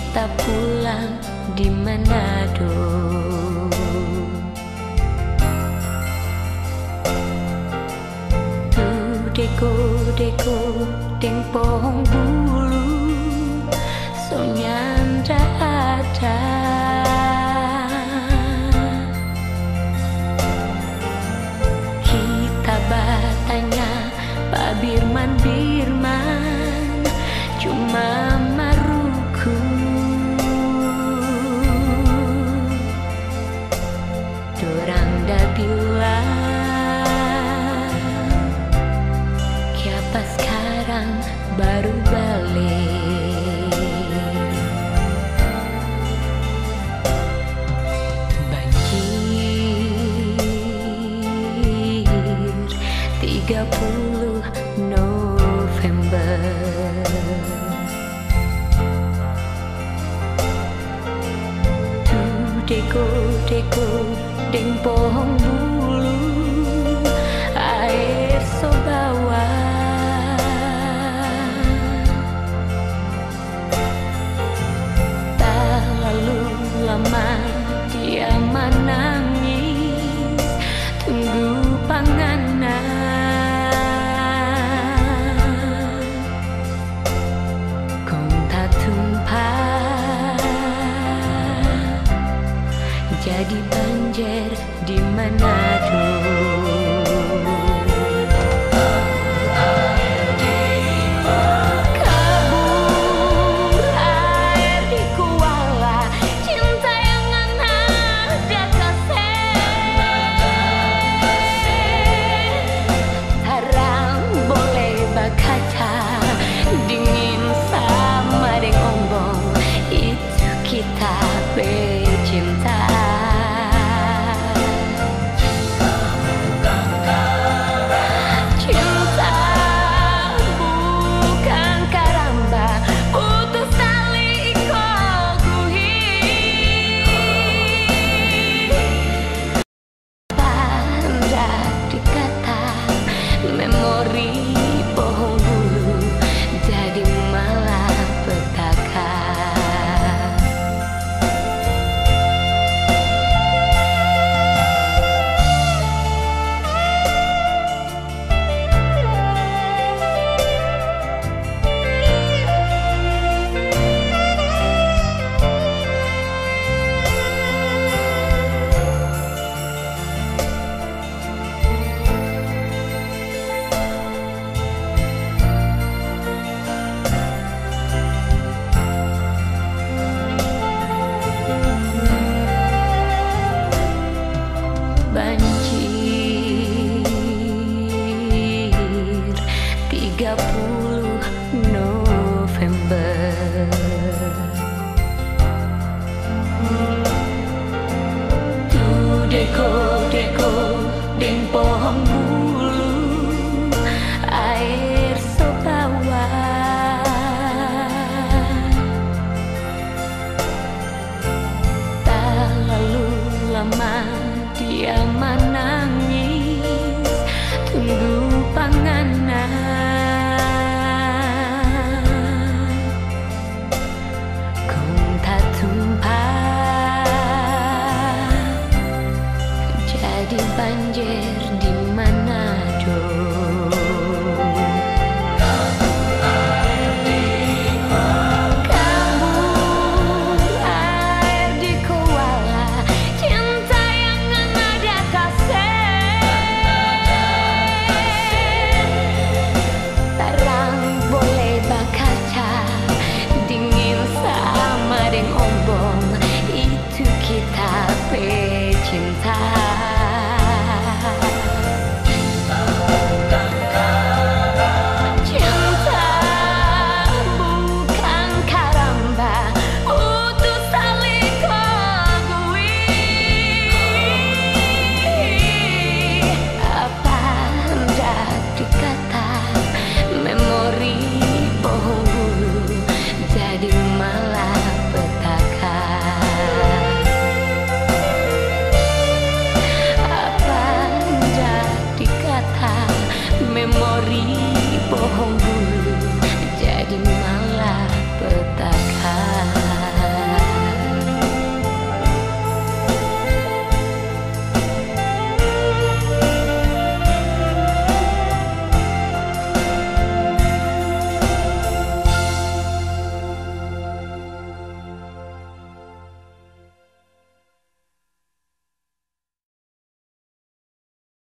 kita pulang di Manado. Tu deko deko deng pohon bulu Sonyanda ada Kita batanya Pak Birman Birman Cuma Dorang dah bilang Kiapa sekarang baru balik? Banjir 30 November. Deko deko deng pohon bulu Jadi banjir di Manado. you. di banjir di mana